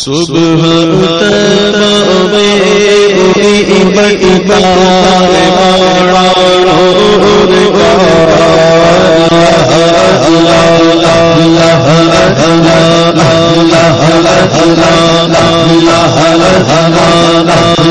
صبح ہلا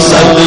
سب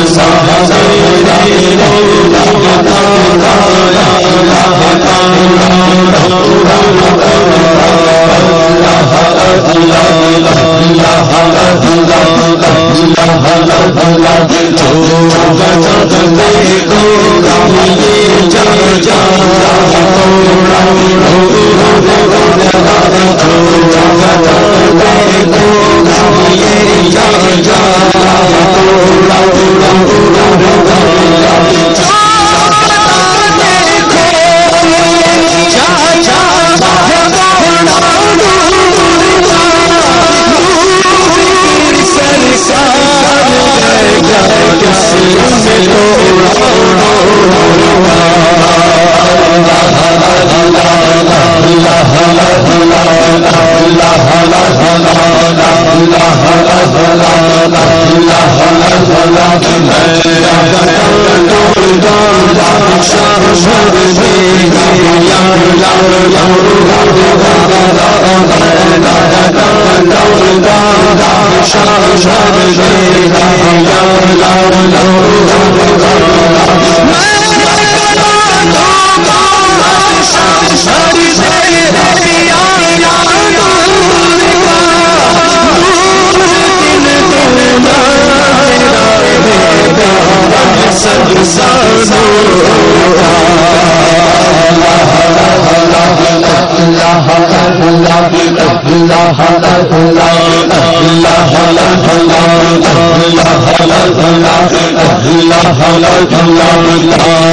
اللہ اللہ اللہ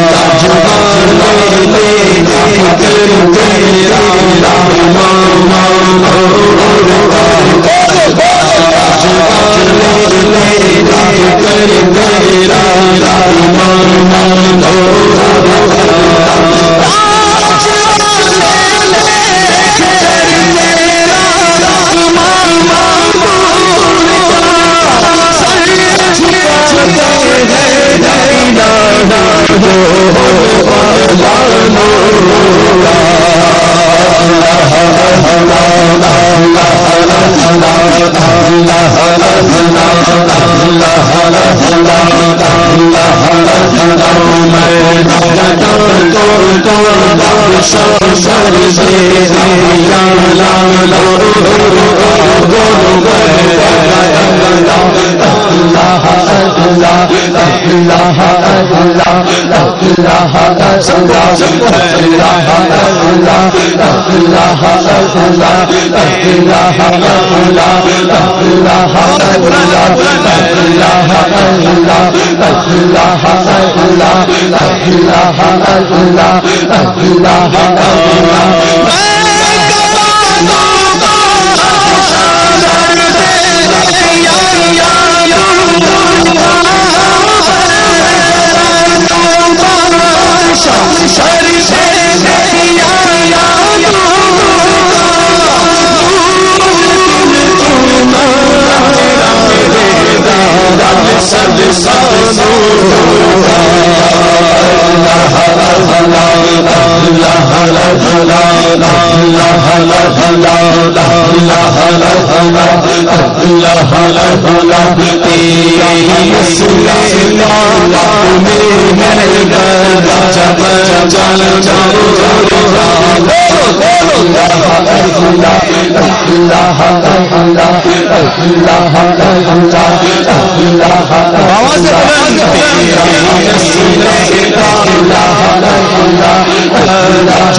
اللہ اللہ اللہ اللہ اللہ اللہ بابا سے اللہ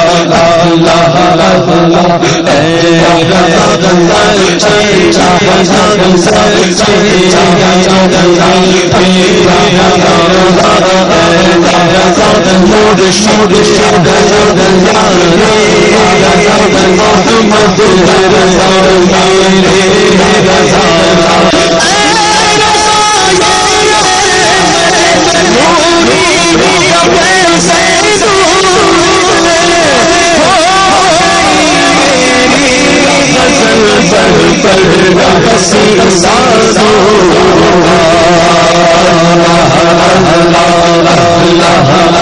مدد اللہ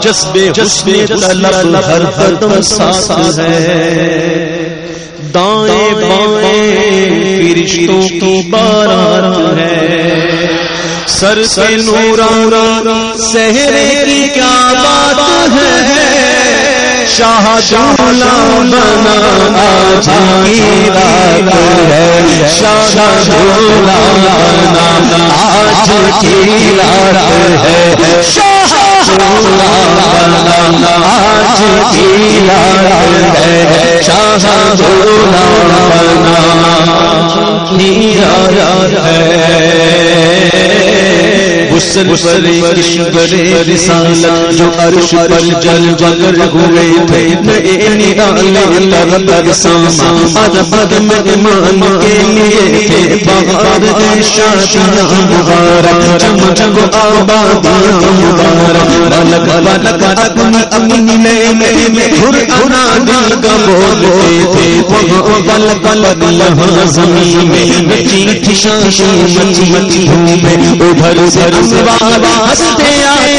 جذبے جذبے طلب ہر قدم ساتھ ہے۔ دائیں بائیں فرشتوں کی بارات ہے۔ سر سے نورا سہرے کی کیا بات ہے؟ شاہ شالا بنا جی رات ہے۔ شاہ شولا بنا، آج کی رات ہے۔ شاہ آج کی رات ہے۔ شاہ شولا بنا کی رات ہے۔ حسن پر کشور رسالت جو عرش پر جل جل ہوئے تھے۔ نئے نرالے تر تر ساما عربد میں کے لیے تھے۔ بہار دے شادیاں مبارک، چم چم آبادیاں مبارک۔ بلک بلک اپنی اپنی لے لے میں گھر انا دل کا بولتے تھے۔ وہاں بلک بلک یہاں زمین میں چیٹھی شاشی مچی مچی ہوں میں ادھر سے واسطے آئے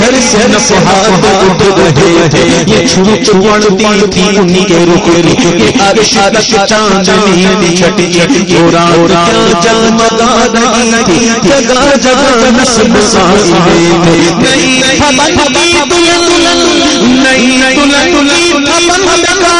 گھر سے نفحات اٹھ رہے تھے یہ چھوٹ چوڑتی تھی انہی کے رخ کے عرش عرش چاندنی چھٹی چھٹی گورا کیا جگمگا رہی تھی جگہ جگہ نسل سائے نئی پھبن کی دلن نئی دلن کی پھبن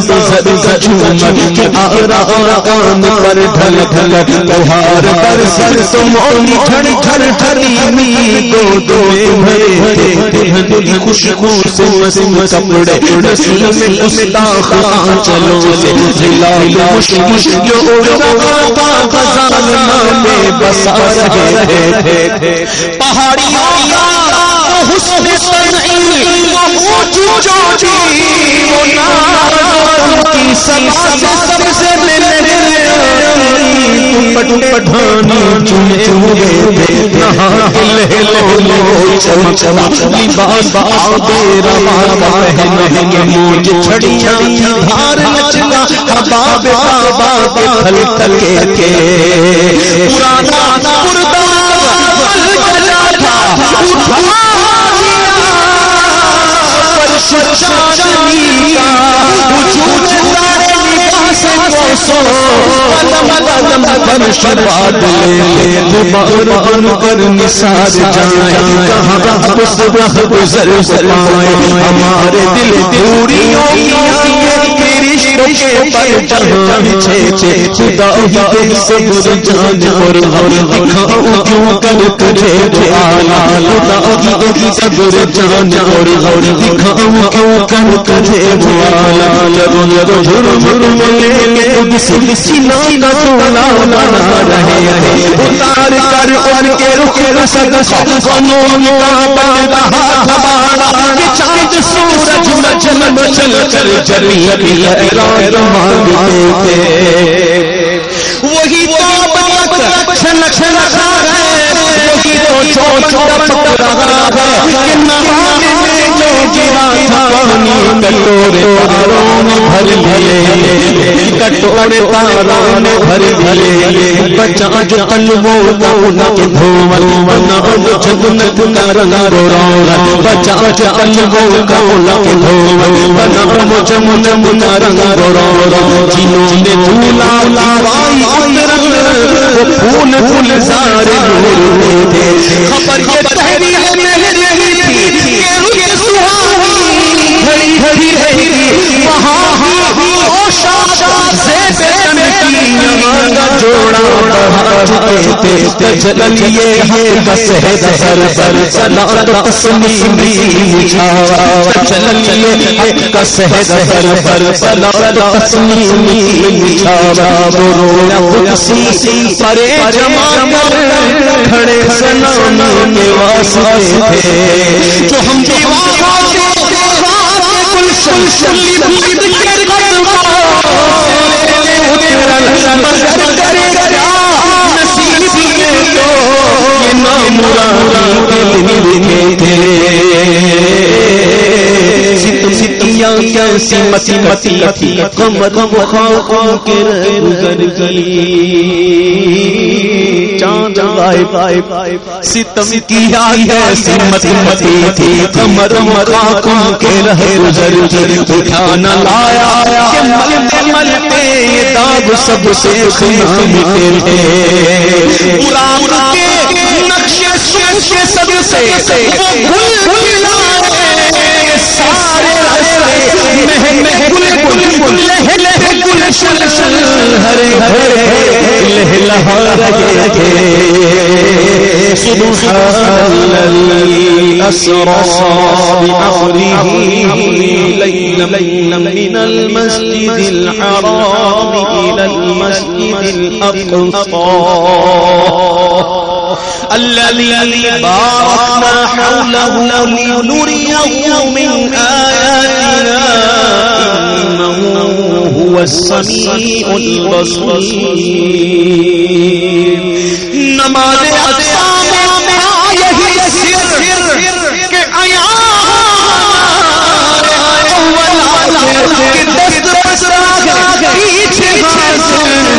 سر سچوم کہ آرا آن پر ڈھل ڈھل بہار پر سر سمونی جھڑ جھڑ ٹھری می دو دو بھرے تھے خوش مسم کپڑے نسیم میں مستاخ چلو سے جلال مش مش جو اڑتا خزانہ میں بسا رہے تھے پہاڑیاں حسن سنئی وہ جو جی وہ نار سب سے چنے ہوئے۔ لباس چھڑیاں نچنا کے پرانا شروعات لے پر نثار جائیں کہاں رہ گزر ہمارے دل دوریوں کی خدا ہی جان اور غور کیوں کر تجھے دعالا خدا ہی صبر جان اور غور دکھاؤ کیوں کر تجھے دعالا لگو لگو جھرم جھرم لے لے قدس سینہ کا چولا بنا رہے ہیں۔ اتار کر اور کے رخ رسد سنوں کا بڑا چاند سورج مجل مچل کر جری کی اعلان مانگتے تھے وہی تو چھن چھن ہے وہی تو چو چو ٹپک رہا ہے۔ کہ نہانے میں گرا تھا پانی تاروں بھر لیے تاروں بھر لیے بچا جو قلبوں کا کے دھومل بنا بچا جو قلبوں کا کے دھومل بنا نے جھولا وہ پھول پھول سارے خبر یہ تحریر میں پرے جمع کھڑے کے واسطے تھے ہم چاند لائے پائے پائے ستم کیا ہے سمت متی تھی کمر خاکوں کے رہ گزر گئی اٹھانا لایا کہ ملتے ملتے داغ سب سے خنا مٹے پورا کے کے سب سے وہ سارے گل گل من المسجد الحرام إلى المسجد الأقصى الذي باركنا حوله لنريه من آياتنا إنه هو السميع البصير. نماز اقصى میں یہی سر کہ آیا ہمارے اول کے دست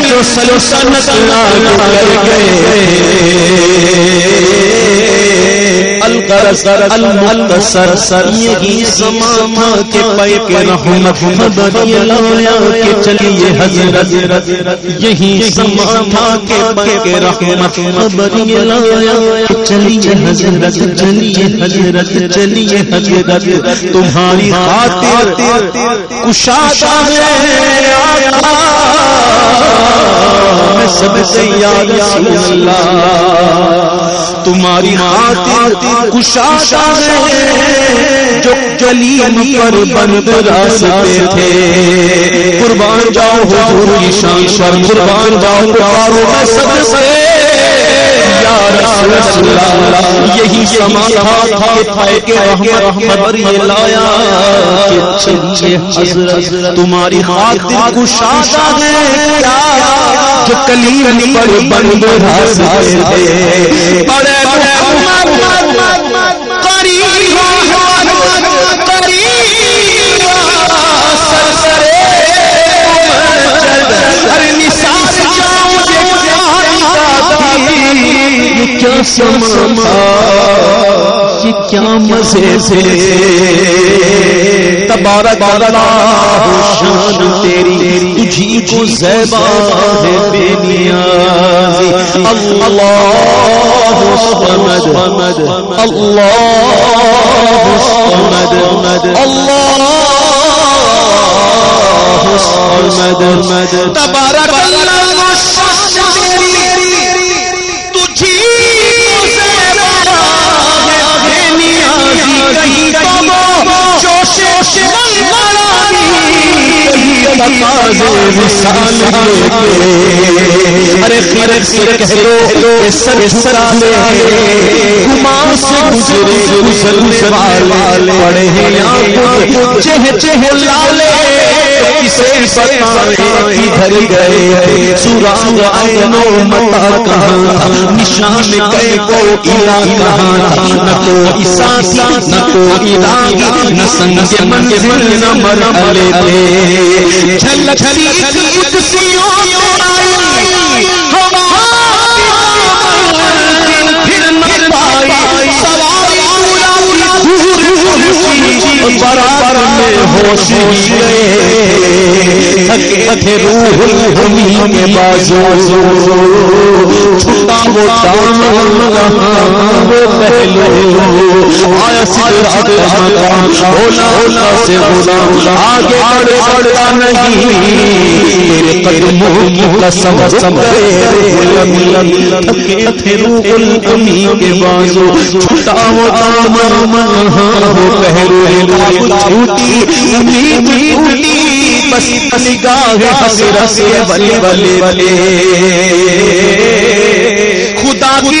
جو سلسلت کر گئے سر یہی کے رحمت لایا کہ چلیے حضرت یہی سماما کے پے کے رحمت خبر یہ لایا چلیے حضرت چلیے حضرت چلیے حضرت، تمہاری خاطر کشادہ ہے میں سب سے یاد اللہ۔ تمہاری خاطر کشادہ ہے، جو کلیم پر بند راستے تھے۔ قربان جاؤ حضور کی شان پر قربان جاؤ میں سب سے یہی لایا تمہاری خاطر کشادہ ہے جو کلیم پر بند بڑے بڑے کیا سما، یہ کیا مزے سے۔ تبارہ اللہ شان تیری تجھی کو زیبا ہے بے نیازی۔ اللہ صمد اللہ صمد اللہ صمد۔ تبارک اللہ ارے فرق سے کہہ دو سر گمان سے گزرے والے پڑے ہیں چہ چہ لالے کسے بتائیں گئے سورانگ متا کہاں نشان کو الہ کہاں نہ نہ نہ سنگ من من نہ مرحلے تھے جھلک برابر میں ہوش ہی گئے تھکے روح الہمی کے بازو چھٹا وہ ٹان وہ پہلو آیا سرات بولا بولا سے بولا آگے بڑھ بڑھتا نہیں تیرے قدموں کی قسم سمجھے تھکے تھے روح الہمی کے بازو چھٹا وہ دامن وہ پہلو امید بس حسرت بلے بلے بلے خدا کی